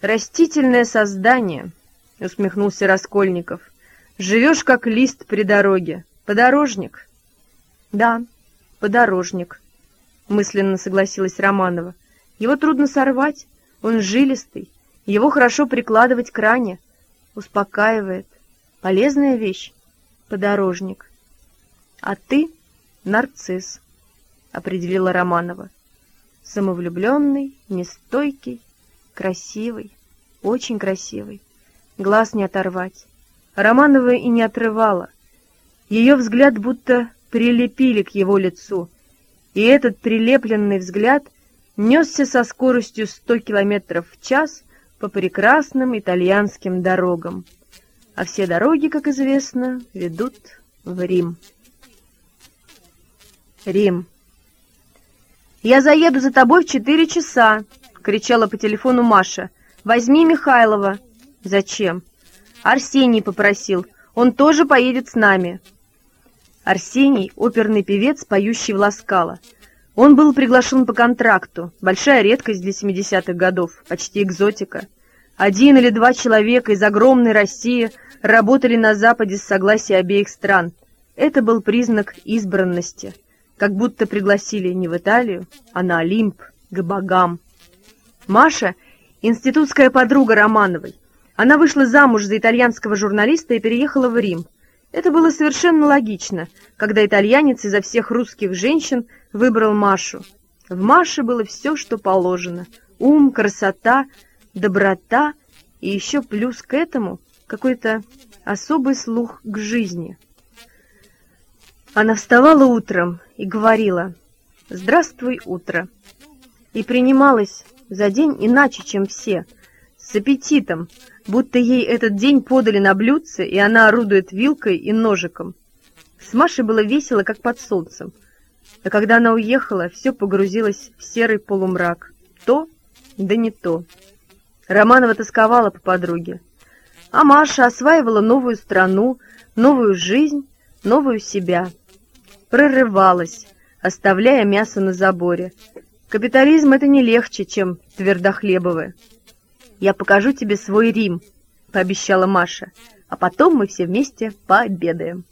«Растительное создание», — усмехнулся Раскольников. «Живешь, как лист при дороге. Подорожник?» «Да, подорожник», — мысленно согласилась Романова. «Его трудно сорвать, он жилистый, его хорошо прикладывать к ране, успокаивает. Полезная вещь, подорожник. А ты — нарцисс», — определила Романова. «Самовлюбленный, нестойкий, красивый, очень красивый. Глаз не оторвать. Романова и не отрывала. Ее взгляд будто прилепили к его лицу, и этот прилепленный взгляд несся со скоростью 100 километров в час по прекрасным итальянским дорогам. А все дороги, как известно, ведут в Рим. Рим. «Я заеду за тобой в четыре часа!» — кричала по телефону Маша. «Возьми Михайлова!» «Зачем?» «Арсений попросил. Он тоже поедет с нами». Арсений — оперный певец, поющий в Ласкало. Он был приглашен по контракту, большая редкость для 70-х годов, почти экзотика. Один или два человека из огромной России работали на Западе с согласия обеих стран. Это был признак избранности, как будто пригласили не в Италию, а на Олимп, к богам. Маша — институтская подруга Романовой. Она вышла замуж за итальянского журналиста и переехала в Рим — это было совершенно логично, когда итальянец изо всех русских женщин выбрал Машу. В Маше было все, что положено. Ум, красота, доброта и еще плюс к этому какой-то особый слух к жизни. Она вставала утром и говорила «Здравствуй, утро!» и принималась за день иначе, чем все, с аппетитом, будто ей этот день подали на блюдце, и она орудует вилкой и ножиком. С Машей было весело, как под солнцем. А когда она уехала, все погрузилось в серый полумрак. То, да не то. Романова тосковала по подруге. А Маша осваивала новую страну, новую жизнь, новую себя. Прорывалась, оставляя мясо на заборе. Капитализм — это не легче, чем твердохлебовое. «Я покажу тебе свой Рим», — пообещала Маша, «а потом мы все вместе пообедаем».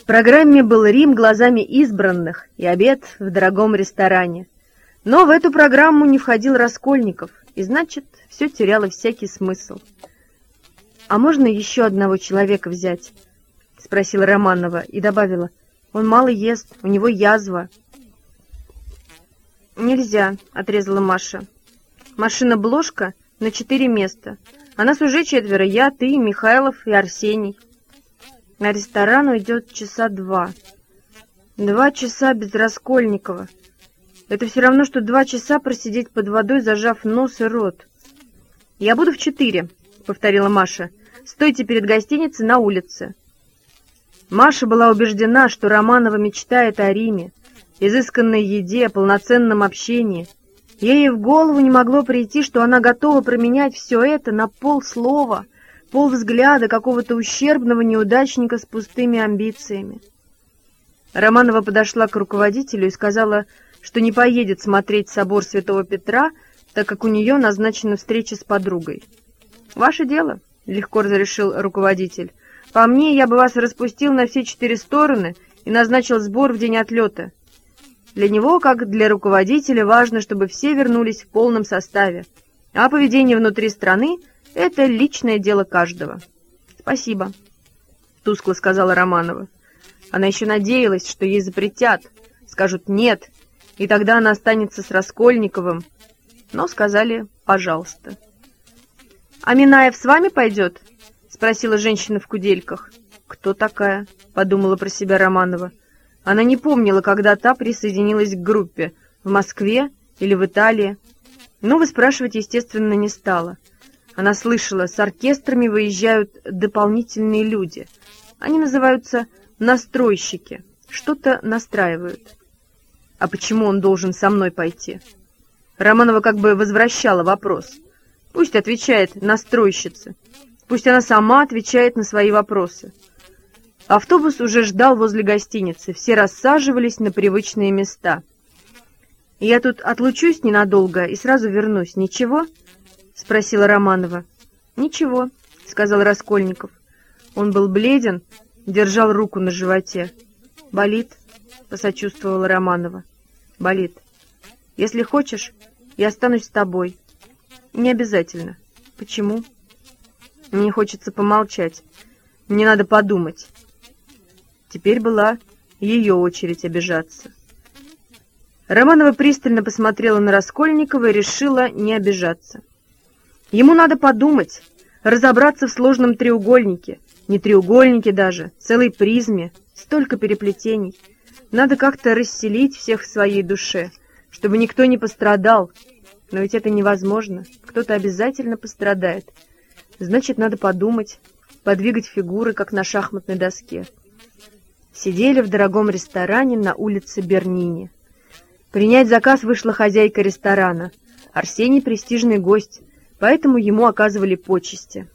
В программе был Рим глазами избранных и обед в дорогом ресторане. Но в эту программу не входил Раскольников, и значит, все теряло всякий смысл. «А можно еще одного человека взять?» — спросила Романова и добавила. «Он мало ест, у него язва». «Нельзя», — отрезала Маша. «Машина-бложка — на четыре места. А нас уже четверо. Я, ты, Михайлов и Арсений. На ресторан уйдет часа два. Два часа без Раскольникова. Это все равно, что два часа просидеть под водой, зажав нос и рот. «Я буду в четыре», — повторила Маша. «Стойте перед гостиницей на улице». Маша была убеждена, что Романова мечтает о Риме, изысканной еде, полноценном общении — Ей в голову не могло прийти, что она готова променять все это на полслова, полвзгляда какого-то ущербного неудачника с пустыми амбициями. Романова подошла к руководителю и сказала, что не поедет смотреть собор Святого Петра, так как у нее назначена встреча с подругой. «Ваше дело», — легко разрешил руководитель. «По мне, я бы вас распустил на все четыре стороны и назначил сбор в день отлета. Для него, как для руководителя, важно, чтобы все вернулись в полном составе, а поведение внутри страны — это личное дело каждого. «Спасибо», — тускло сказала Романова. Она еще надеялась, что ей запретят, скажут «нет», и тогда она останется с Раскольниковым, но сказали «пожалуйста». «А Минаев с вами пойдет?» — спросила женщина в кудельках. «Кто такая?» — подумала про себя Романова. Она не помнила, когда та присоединилась к группе, в Москве или в Италии. Но выспрашивать, естественно, не стала. Она слышала, с оркестрами выезжают дополнительные люди. Они называются настройщики, что-то настраивают. А почему он должен со мной пойти? Романова как бы возвращала вопрос. Пусть отвечает настройщица. Пусть она сама отвечает на свои вопросы. Автобус уже ждал возле гостиницы, все рассаживались на привычные места. «Я тут отлучусь ненадолго и сразу вернусь, ничего?» — спросила Романова. «Ничего», — сказал Раскольников. Он был бледен, держал руку на животе. «Болит?» — посочувствовала Романова. «Болит. Если хочешь, я останусь с тобой». «Не обязательно». «Почему?» «Мне хочется помолчать. Мне надо подумать». Теперь была ее очередь обижаться. Романова пристально посмотрела на Раскольникова и решила не обижаться. Ему надо подумать, разобраться в сложном треугольнике, не треугольнике даже, целой призме, столько переплетений. Надо как-то расселить всех в своей душе, чтобы никто не пострадал. Но ведь это невозможно, кто-то обязательно пострадает. Значит, надо подумать, подвигать фигуры, как на шахматной доске. Сидели в дорогом ресторане на улице Бернини. Принять заказ вышла хозяйка ресторана. Арсений — престижный гость, поэтому ему оказывали почести.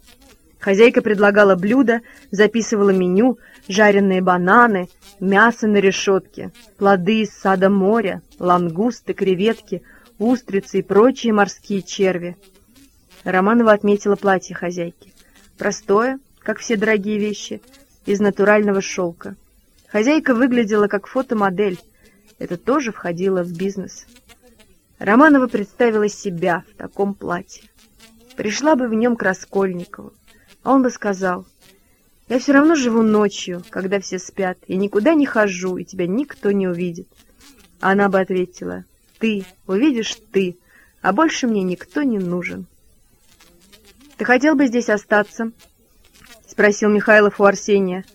Хозяйка предлагала блюда, записывала меню, жареные бананы, мясо на решетке, плоды из сада моря, лангусты, креветки, устрицы и прочие морские черви. Романова отметила платье хозяйки. Простое, как все дорогие вещи, из натурального шелка. Хозяйка выглядела как фотомодель. Это тоже входило в бизнес. Романова представила себя в таком платье. Пришла бы в нем к Раскольникову, а он бы сказал, «Я все равно живу ночью, когда все спят, я никуда не хожу, и тебя никто не увидит». Она бы ответила, «Ты, увидишь ты, а больше мне никто не нужен». «Ты хотел бы здесь остаться?» — спросил Михайлов у Арсения.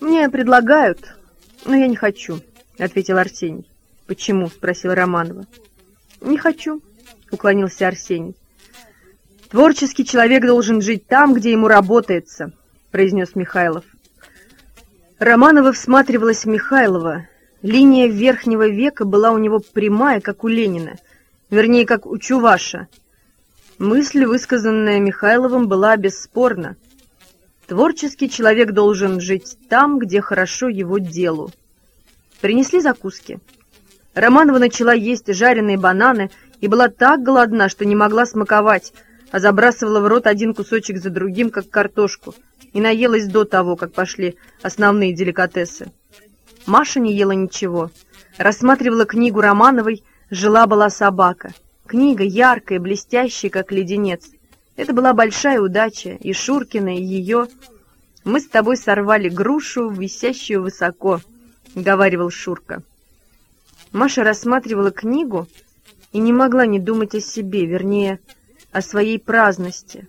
«Мне предлагают, но я не хочу», — ответил Арсений. «Почему?» — спросила Романова. «Не хочу», — уклонился Арсений. «Творческий человек должен жить там, где ему работается», — произнес Михайлов. Романова всматривалась в Михайлова. Линия верхнего века была у него прямая, как у Ленина, вернее, как у Чуваша. Мысль, высказанная Михайловым, была бесспорна. Творческий человек должен жить там, где хорошо его делу. Принесли закуски. Романова начала есть жареные бананы и была так голодна, что не могла смаковать, а забрасывала в рот один кусочек за другим, как картошку, и наелась до того, как пошли основные деликатесы. Маша не ела ничего. Рассматривала книгу Романовой «Жила-была собака». Книга яркая, блестящая, как леденец. Это была большая удача, и Шуркина, и ее. «Мы с тобой сорвали грушу, висящую высоко», — говаривал Шурка. Маша рассматривала книгу и не могла не думать о себе, вернее, о своей праздности.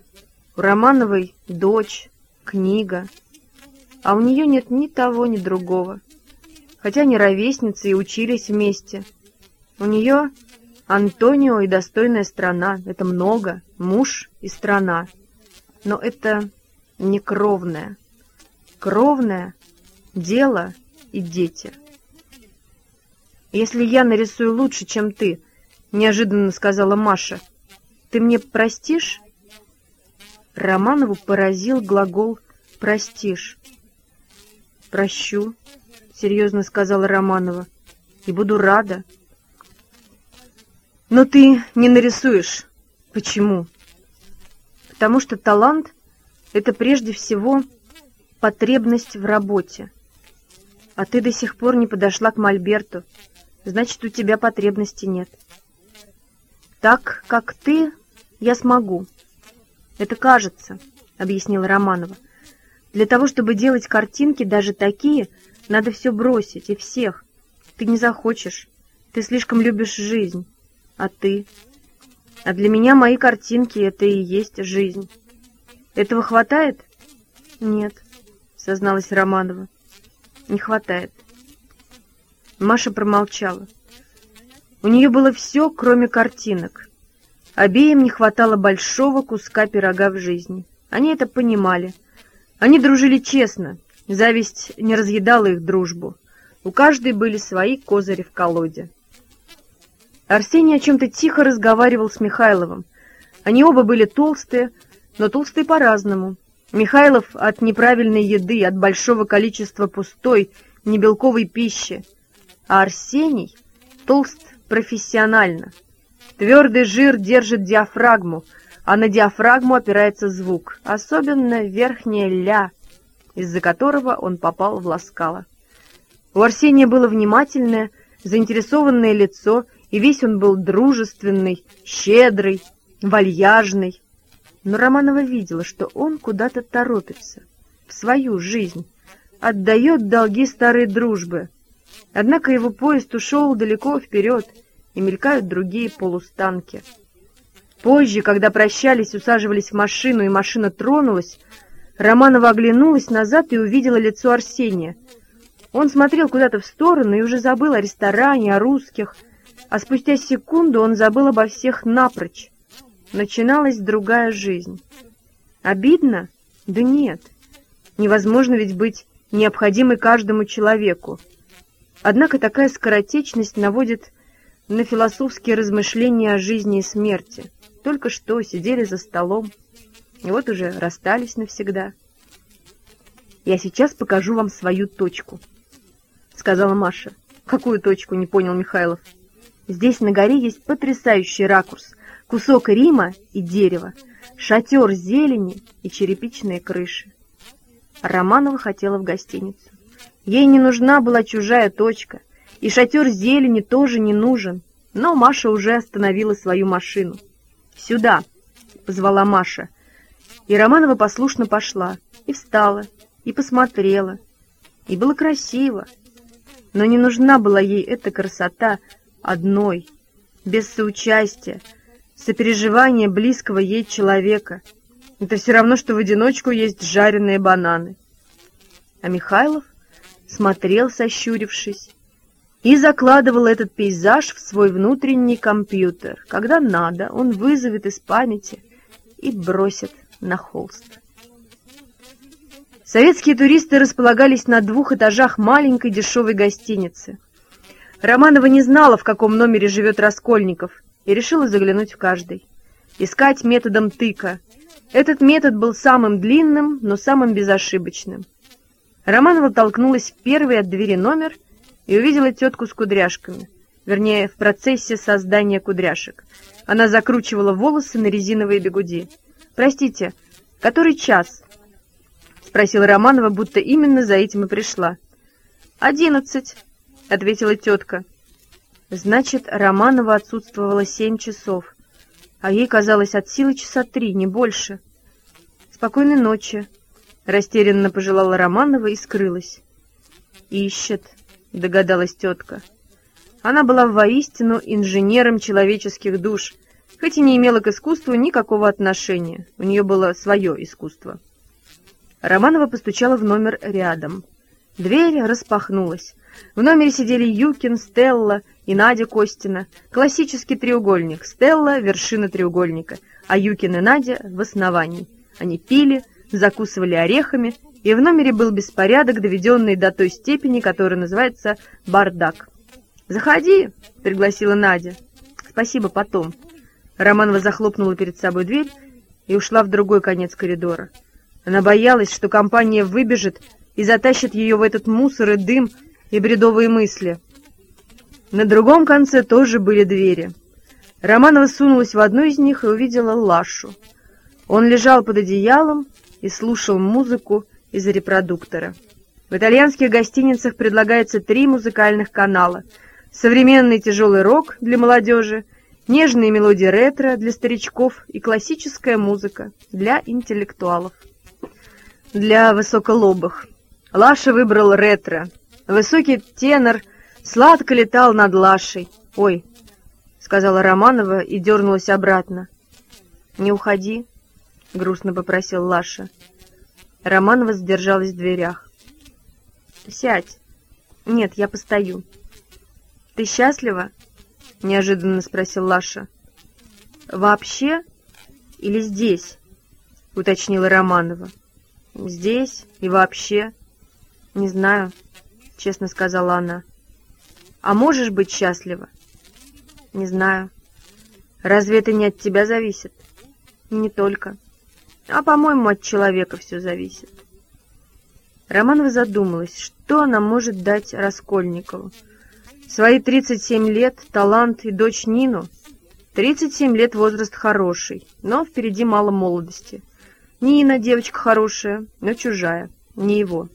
У Романовой дочь, книга, а у нее нет ни того, ни другого. Хотя они ровесницы и учились вместе. У нее Антонио и достойная страна — это много, муж и страна. Но это не кровное. Кровное — дело и дети. «Если я нарисую лучше, чем ты», — неожиданно сказала Маша, — ты мне простишь?» Романову поразил глагол «простишь». «Прощу», — серьезно сказала Романова, — «и буду рада». «Но ты не нарисуешь. Почему?» «Потому что талант — это прежде всего потребность в работе. А ты до сих пор не подошла к Мольберту, значит, у тебя потребности нет. Так, как ты я смогу. Это кажется, объяснила Романова. Для того, чтобы делать картинки, даже такие, надо все бросить и всех. Ты не захочешь. Ты слишком любишь жизнь. А ты? А для меня мои картинки — это и есть жизнь. Этого хватает? Нет, созналась Романова. Не хватает. Маша промолчала. У нее было все, кроме картинок. Обеим не хватало большого куска пирога в жизни. Они это понимали. Они дружили честно. Зависть не разъедала их дружбу. У каждой были свои козыри в колоде. Арсений о чем-то тихо разговаривал с Михайловым. Они оба были толстые, но толстые по-разному. Михайлов от неправильной еды, от большого количества пустой, небелковой пищи, а Арсений толст профессионально — Твердый жир держит диафрагму, а на диафрагму опирается звук, особенно верхняя «ля», из-за которого он попал в ласкало. У Арсения было внимательное, заинтересованное лицо, и весь он был дружественный, щедрый, вальяжный. Но Романова видела, что он куда-то торопится, в свою жизнь, отдает долги старой дружбы. Однако его поезд ушел далеко вперед, и мелькают другие полустанки. Позже, когда прощались, усаживались в машину, и машина тронулась, Романова оглянулась назад и увидела лицо Арсения. Он смотрел куда-то в сторону и уже забыл о ресторане, о русских, а спустя секунду он забыл обо всех напрочь. Начиналась другая жизнь. Обидно? Да нет. Невозможно ведь быть необходимой каждому человеку. Однако такая скоротечность наводит на философские размышления о жизни и смерти. Только что сидели за столом, и вот уже расстались навсегда. «Я сейчас покажу вам свою точку», — сказала Маша. «Какую точку?» — не понял Михайлов. «Здесь на горе есть потрясающий ракурс. Кусок Рима и дерева, шатер зелени и черепичные крыши. Романова хотела в гостиницу. Ей не нужна была чужая точка, и шатер зелени тоже не нужен, но Маша уже остановила свою машину. «Сюда!» — позвала Маша. И Романова послушно пошла, и встала, и посмотрела. И было красиво. Но не нужна была ей эта красота одной, без соучастия, сопереживания близкого ей человека. Это все равно, что в одиночку есть жареные бананы. А Михайлов смотрел, сощурившись, и закладывал этот пейзаж в свой внутренний компьютер. Когда надо, он вызовет из памяти и бросит на холст. Советские туристы располагались на двух этажах маленькой дешевой гостиницы. Романова не знала, в каком номере живет Раскольников, и решила заглянуть в каждый. Искать методом тыка. Этот метод был самым длинным, но самым безошибочным. Романова толкнулась в первый от двери номер и увидела тетку с кудряшками, вернее, в процессе создания кудряшек. Она закручивала волосы на резиновые бегуди. «Простите, который час?» — спросила Романова, будто именно за этим и пришла. «Одиннадцать», — ответила тетка. Значит, Романова отсутствовала семь часов, а ей казалось от силы часа три, не больше. «Спокойной ночи», — растерянно пожелала Романова и скрылась. «Ищет», — догадалась тетка. Она была воистину инженером человеческих душ, хоть и не имела к искусству никакого отношения. У нее было свое искусство. Романова постучала в номер рядом. Дверь распахнулась. В номере сидели Юкин, Стелла и Надя Костина. Классический треугольник. Стелла — вершина треугольника, а Юкин и Надя — в основании. Они пили, закусывали орехами, и в номере был беспорядок, доведенный до той степени, которая называется бардак. «Заходи», — пригласила Надя. «Спасибо, потом». Романова захлопнула перед собой дверь и ушла в другой конец коридора. Она боялась, что компания выбежит и затащит ее в этот мусор и дым, и бредовые мысли. На другом конце тоже были двери. Романова сунулась в одну из них и увидела Лашу. Он лежал под одеялом и слушал музыку из репродуктора. В итальянских гостиницах предлагается три музыкальных канала. Современный тяжелый рок для молодежи, нежные мелодии ретро для старичков и классическая музыка для интеллектуалов. Для высоколобых. Лаша выбрал ретро, Высокий тенор сладко летал над Лашей. «Ой», — сказала Романова и дернулась обратно. «Не уходи», — грустно попросил Лаша. Романова задержалась в дверях. «Сядь». «Нет, я постою». «Ты счастлива?» — неожиданно спросил Лаша. «Вообще или здесь?» — уточнила Романова. «Здесь и вообще. Не знаю» честно сказала она. А можешь быть счастлива? Не знаю. Разве это не от тебя зависит? Не только. А, по-моему, от человека все зависит. Романова задумалась, что она может дать Раскольникову. Свои 37 лет, талант и дочь Нину? 37 лет возраст хороший, но впереди мало молодости. Нина девочка хорошая, но чужая, не его.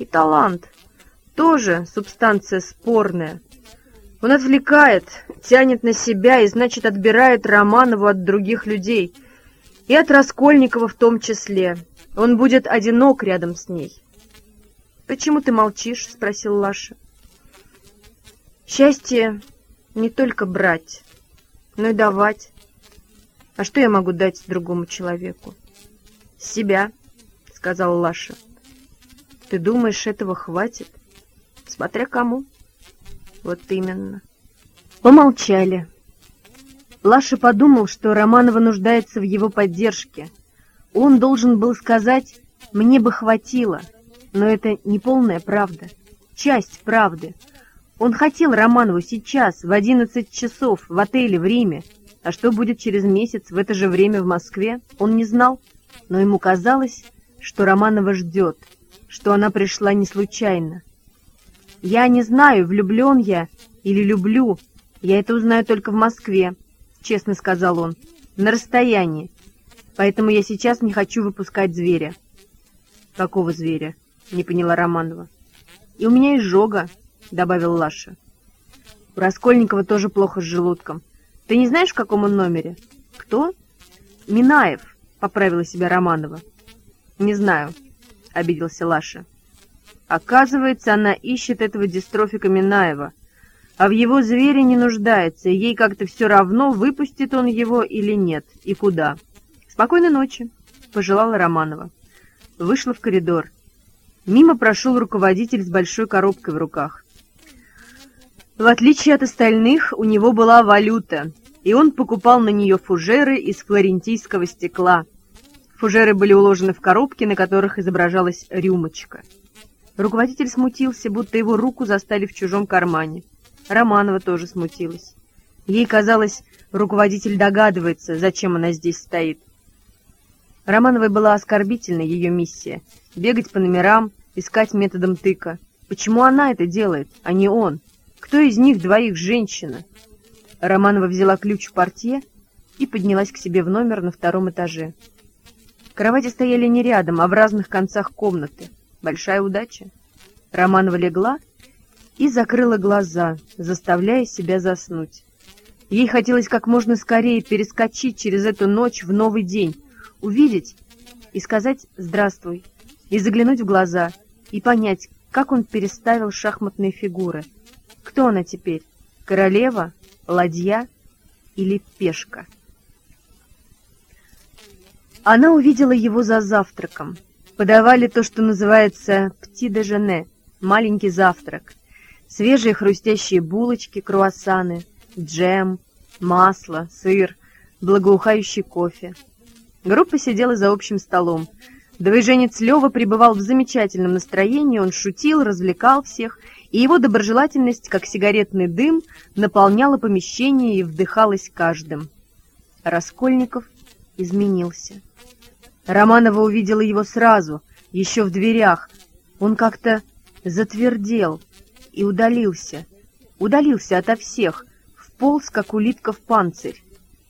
И талант. Тоже субстанция спорная. Он отвлекает, тянет на себя и, значит, отбирает Романову от других людей. И от Раскольникова в том числе. Он будет одинок рядом с ней. «Почему ты молчишь?» — спросил Лаша. «Счастье не только брать, но и давать. А что я могу дать другому человеку?» «Себя», — сказал Лаша. «Ты думаешь, этого хватит?» «Смотря кому». «Вот именно». Помолчали. Лаша подумал, что Романова нуждается в его поддержке. Он должен был сказать «мне бы хватило», но это не полная правда, часть правды. Он хотел Романову сейчас, в одиннадцать часов, в отеле в Риме, а что будет через месяц в это же время в Москве, он не знал но ему казалось, что Романова ждет, что она пришла не случайно. «Я не знаю, влюблен я или люблю, я это узнаю только в Москве», — честно сказал он, — «на расстоянии, поэтому я сейчас не хочу выпускать зверя». «Какого зверя?» — не поняла Романова. «И у меня изжога», — добавил Лаша. У Раскольникова тоже плохо с желудком. Ты не знаешь, в каком он номере? Кто? Минаев. — поправила себя Романова. «Не знаю», — обиделся Лаша. «Оказывается, она ищет этого дистрофика Минаева, а в его звере не нуждается, ей как-то все равно, выпустит он его или нет, и куда. Спокойной ночи», — пожелала Романова. Вышла в коридор. Мимо прошел руководитель с большой коробкой в руках. В отличие от остальных, у него была валюта, и он покупал на нее фужеры из флорентийского стекла. Фужеры были уложены в коробки, на которых изображалась рюмочка. Руководитель смутился, будто его руку застали в чужом кармане. Романова тоже смутилась. Ей казалось, руководитель догадывается, зачем она здесь стоит. Романовой была оскорбительна ее миссия — бегать по номерам, искать методом тыка. Почему она это делает, а не он? Кто из них двоих женщина? Романова взяла ключ в портье и поднялась к себе в номер на втором этаже. Кровати стояли не рядом, а в разных концах комнаты. Большая удача. Романова легла и закрыла глаза, заставляя себя заснуть. Ей хотелось как можно скорее перескочить через эту ночь в новый день, увидеть и сказать «здравствуй», и заглянуть в глаза, и понять, как он переставил шахматные фигуры. Кто она теперь? Королева? ладья или пешка. Она увидела его за завтраком. Подавали то, что называется «пти-де-жене» — маленький завтрак. Свежие хрустящие булочки, круассаны, джем, масло, сыр, благоухающий кофе. Группа сидела за общим столом. Двоеженец Лева пребывал в замечательном настроении, он шутил, развлекал всех — и его доброжелательность, как сигаретный дым, наполняла помещение и вдыхалась каждым. Раскольников изменился. Романова увидела его сразу, еще в дверях. Он как-то затвердел и удалился. Удалился ото всех, вполз, как улитка в панцирь.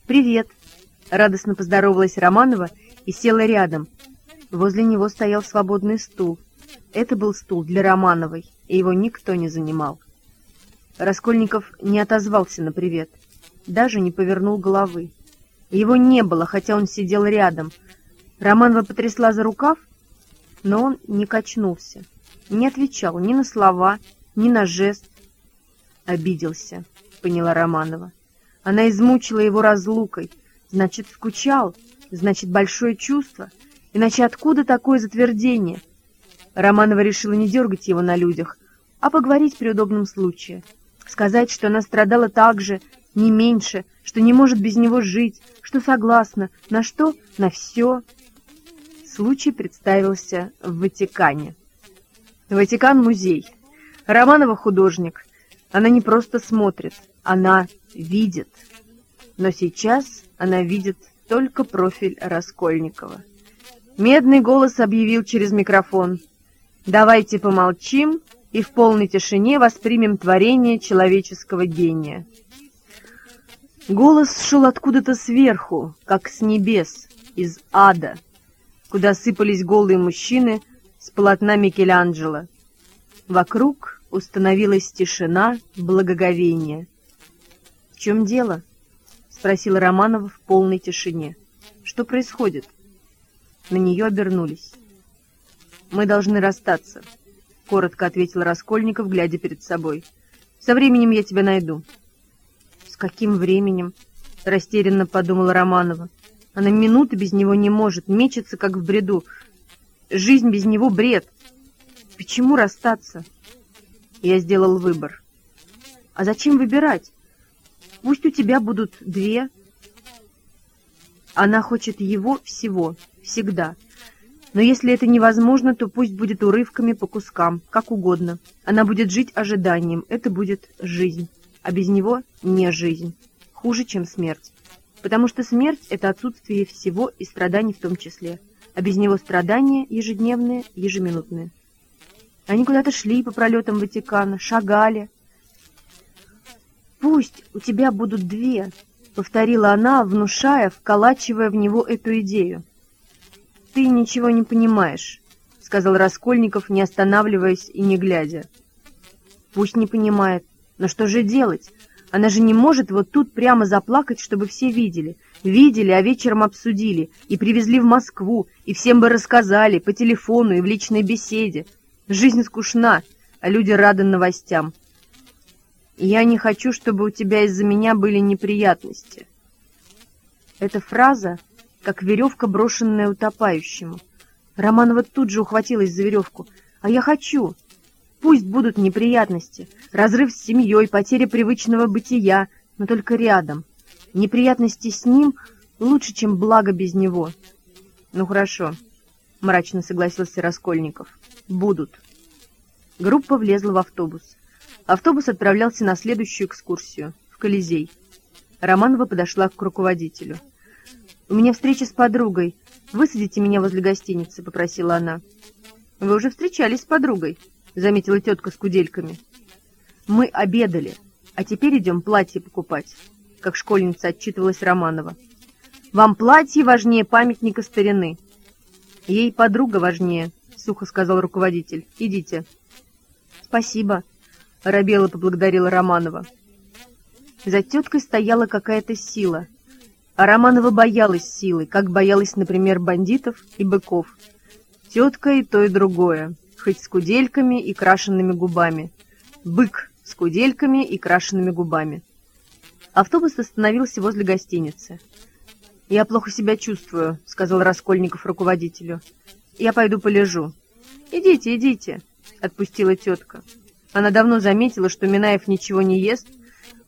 «Привет!» — радостно поздоровалась Романова и села рядом. Возле него стоял свободный стул. Это был стул для Романовой и его никто не занимал. Раскольников не отозвался на привет, даже не повернул головы. Его не было, хотя он сидел рядом. Романова потрясла за рукав, но он не качнулся, не отвечал ни на слова, ни на жест. «Обиделся», — поняла Романова. Она измучила его разлукой, значит, скучал, значит, большое чувство, иначе откуда такое затвердение? Романова решила не дергать его на людях, а поговорить при удобном случае. Сказать, что она страдала так же, не меньше, что не может без него жить, что согласна, на что? На все. Случай представился в Ватикане. Ватикан — музей. Романова — художник. Она не просто смотрит, она видит. Но сейчас она видит только профиль Раскольникова. Медный голос объявил через микрофон. «Давайте помолчим и в полной тишине воспримем творение человеческого гения. Голос шел откуда-то сверху, как с небес, из ада, куда сыпались голые мужчины с полотна Микеланджело. Вокруг установилась тишина, благоговение. «В чем дело?» — спросил Романов в полной тишине. «Что происходит?» На нее обернулись. «Мы должны расстаться», — коротко ответил Раскольников, глядя перед собой. «Со временем я тебя найду». «С каким временем?» — растерянно подумала Романова. «Она минуты без него не может, мечется, как в бреду. Жизнь без него — бред. Почему расстаться?» Я сделал выбор. «А зачем выбирать? Пусть у тебя будут две». Она хочет его всего, всегда — но если это невозможно, то пусть будет урывками по кускам, как угодно. Она будет жить ожиданием, это будет жизнь. А без него не жизнь. Хуже, чем смерть. Потому что смерть — это отсутствие всего и страданий в том числе. А без него страдания ежедневные, ежеминутные. Они куда-то шли по пролетам Ватикана, шагали. «Пусть у тебя будут две», — повторила она, внушая, вколачивая в него эту идею. «Ты ничего не понимаешь», — сказал Раскольников, не останавливаясь и не глядя. «Пусть не понимает. Но что же делать? Она же не может вот тут прямо заплакать, чтобы все видели. Видели, а вечером обсудили, и привезли в Москву, и всем бы рассказали, по телефону и в личной беседе. Жизнь скучна, а люди рады новостям. Я не хочу, чтобы у тебя из-за меня были неприятности». Эта фраза как веревка, брошенная утопающему. Романова тут же ухватилась за веревку. «А я хочу! Пусть будут неприятности, разрыв с семьей, потеря привычного бытия, но только рядом. Неприятности с ним лучше, чем благо без него». «Ну хорошо», — мрачно согласился Раскольников. «Будут». Группа влезла в автобус. Автобус отправлялся на следующую экскурсию, в Колизей. Романова подошла к руководителю. «У меня встреча с подругой. Высадите меня возле гостиницы», — попросила она. «Вы уже встречались с подругой», — заметила тетка с кудельками. «Мы обедали, а теперь идем платье покупать», — как школьница отчитывалась Романова. «Вам платье важнее памятника старины». «Ей подруга важнее», — сухо сказал руководитель. «Идите». «Спасибо», — Рабела поблагодарила Романова. За теткой стояла какая-то сила — а Романова боялась силы, как боялась, например, бандитов и быков. Тетка и то, и другое, хоть с кудельками и крашенными губами. Бык с кудельками и крашенными губами. Автобус остановился возле гостиницы. «Я плохо себя чувствую», — сказал Раскольников руководителю. «Я пойду полежу». «Идите, идите», — отпустила тетка. Она давно заметила, что Минаев ничего не ест,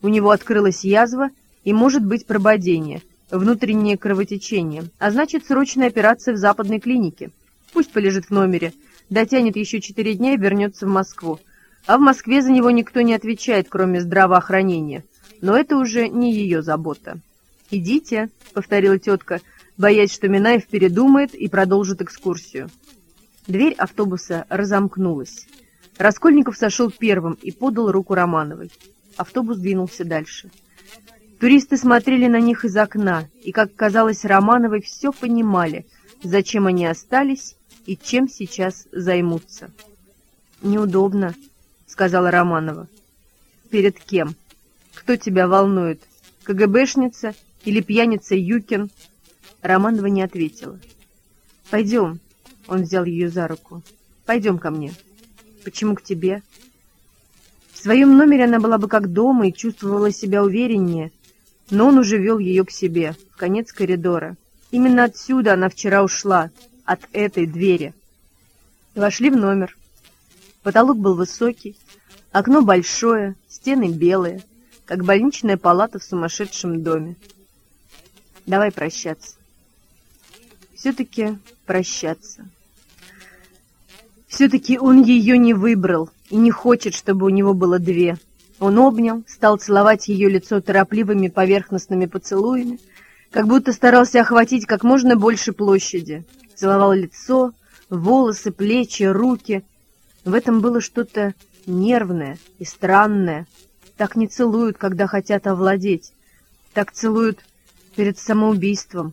у него открылась язва и может быть прободение — внутреннее кровотечение, а значит срочная операция в западной клинике. Пусть полежит в номере, дотянет еще четыре дня и вернется в Москву. А в Москве за него никто не отвечает, кроме здравоохранения. Но это уже не ее забота. «Идите», — повторила тетка, боясь, что Минаев передумает и продолжит экскурсию. Дверь автобуса разомкнулась. Раскольников сошел первым и подал руку Романовой. Автобус двинулся дальше. Туристы смотрели на них из окна, и, как казалось Романовой, все понимали, зачем они остались и чем сейчас займутся. «Неудобно», — сказала Романова. «Перед кем? Кто тебя волнует? КГБшница или пьяница Юкин?» Романова не ответила. «Пойдем», — он взял ее за руку. «Пойдем ко мне». «Почему к тебе?» В своем номере она была бы как дома и чувствовала себя увереннее, но он уже вел ее к себе, в конец коридора. Именно отсюда она вчера ушла, от этой двери. Вошли в номер. Потолок был высокий, окно большое, стены белые, как больничная палата в сумасшедшем доме. Давай прощаться. Все-таки прощаться. Все-таки он ее не выбрал и не хочет, чтобы у него было две — он обнял, стал целовать ее лицо торопливыми поверхностными поцелуями, как будто старался охватить как можно больше площади. Целовал лицо, волосы, плечи, руки. В этом было что-то нервное и странное. Так не целуют, когда хотят овладеть. Так целуют перед самоубийством.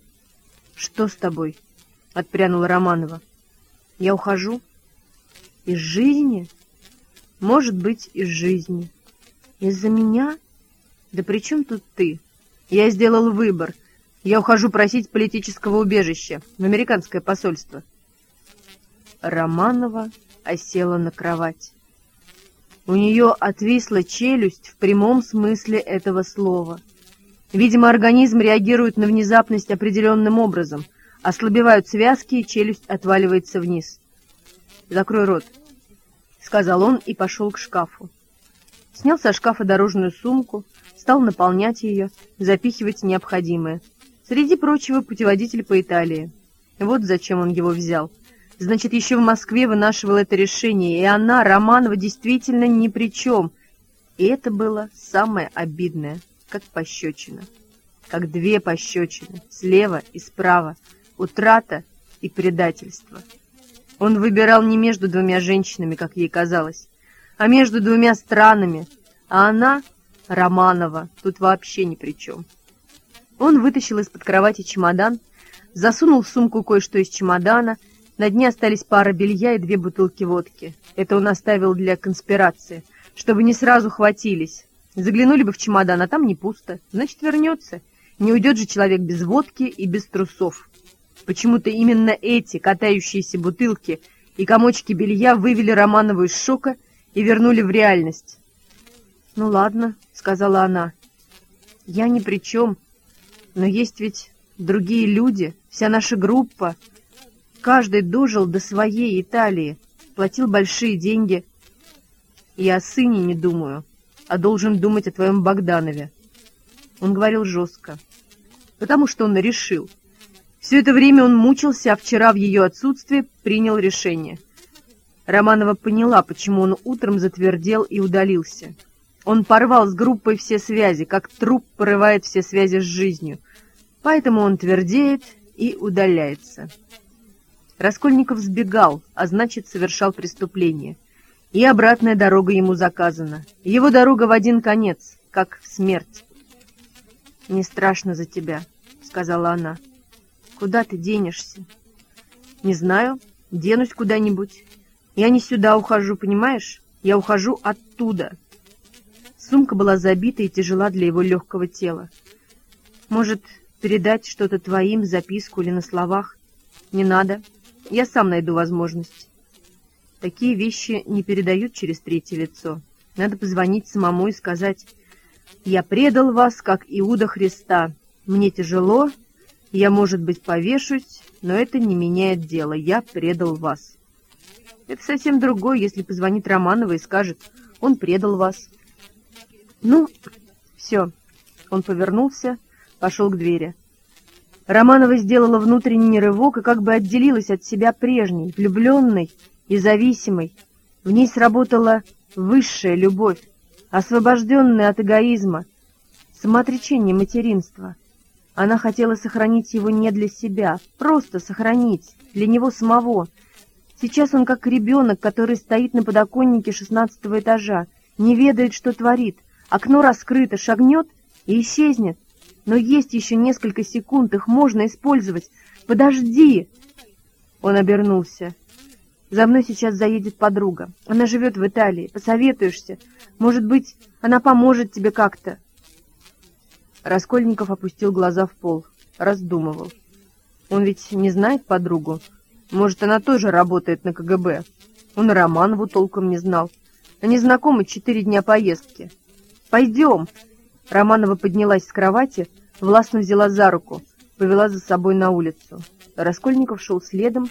Что с тобой? Отпрянула Романова. Я ухожу. Из жизни? Может быть, из жизни. Из-за меня? Да при чем тут ты? Я сделал выбор. Я ухожу просить политического убежища в американское посольство. Романова осела на кровать. У нее отвисла челюсть в прямом смысле этого слова. Видимо, организм реагирует на внезапность определенным образом. Ослабевают связки, и челюсть отваливается вниз. «Закрой рот», — сказал он и пошел к шкафу. Снял со шкафа дорожную сумку, стал наполнять ее, запихивать необходимое. Среди прочего, путеводитель по Италии. Вот зачем он его взял. Значит, еще в Москве вынашивал это решение, и она, Романова, действительно ни при чем. И это было самое обидное, как пощечина. Как две пощечины, слева и справа, утрата и предательство. Он выбирал не между двумя женщинами, как ей казалось, а между двумя странами, а она, Романова, тут вообще ни при чем. Он вытащил из-под кровати чемодан, засунул в сумку кое-что из чемодана — на дне остались пара белья и две бутылки водки. Это он оставил для конспирации, чтобы не сразу хватились. Заглянули бы в чемодан, а там не пусто. Значит, вернется. Не уйдет же человек без водки и без трусов. Почему-то именно эти катающиеся бутылки и комочки белья вывели Романову из шока и вернули в реальность. «Ну ладно», — сказала она, — «я ни при чем, но есть ведь другие люди, вся наша группа, Каждый дожил до своей Италии, платил большие деньги. Я о сыне не думаю, а должен думать о твоем Богданове. Он говорил жестко, потому что он решил. Все это время он мучился, а вчера в ее отсутствие принял решение. Романова поняла, почему он утром затвердел и удалился. Он порвал с группой все связи, как труп порывает все связи с жизнью. Поэтому он твердеет и удаляется. Раскольников сбегал, а значит, совершал преступление. И обратная дорога ему заказана. Его дорога в один конец, как смерть. «Не страшно за тебя», — сказала она. «Куда ты денешься?» «Не знаю. Денусь куда-нибудь. Я не сюда ухожу, понимаешь? Я ухожу оттуда». Сумка была забита и тяжела для его легкого тела. «Может, передать что-то твоим, записку или на словах?» «Не надо. Я сам найду возможность. Такие вещи не передают через третье лицо. Надо позвонить самому и сказать, «Я предал вас, как Иуда Христа. Мне тяжело, я, может быть, повешусь, но это не меняет дело. Я предал вас». Это совсем другое, если позвонит Романова и скажет, «Он предал вас». Ну, все. Он повернулся, пошел к двери. Романова сделала внутренний рывок и как бы отделилась от себя прежней, влюбленной и зависимой. В ней сработала высшая любовь, освобожденная от эгоизма, самоотречение материнства. Она хотела сохранить его не для себя, просто сохранить, для него самого. Сейчас он как ребенок, который стоит на подоконнике шестнадцатого этажа, не ведает, что творит, окно раскрыто, шагнет и исчезнет. Но есть еще несколько секунд, их можно использовать. Подожди!» Он обернулся. «За мной сейчас заедет подруга. Она живет в Италии. Посоветуешься? Может быть, она поможет тебе как-то?» Раскольников опустил глаза в пол, раздумывал. Он ведь не знает подругу. Может, она тоже работает на КГБ. Он Романову толком не знал. Они знакомы четыре дня поездки. «Пойдем!» Романова поднялась с кровати, властно взяла за руку, повела за собой на улицу. Раскольников шел следом,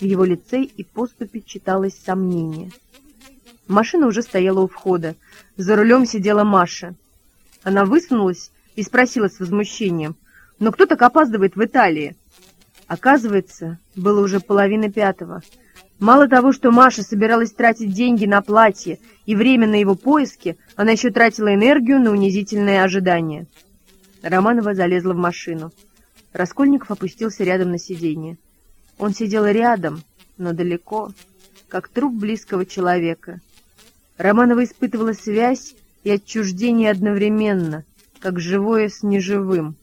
в его лице и поступе читалось сомнение. Машина уже стояла у входа. За рулем сидела Маша. Она высунулась и спросила с возмущением, «Но кто так опаздывает в Италии?» Оказывается, было уже половина пятого. Мало того, что Маша собиралась тратить деньги на платье и время на его поиски, она еще тратила энергию на унизительное ожидание. Романова залезла в машину. Раскольников опустился рядом на сиденье. Он сидел рядом, но далеко, как труп близкого человека. Романова испытывала связь и отчуждение одновременно, как живое с неживым.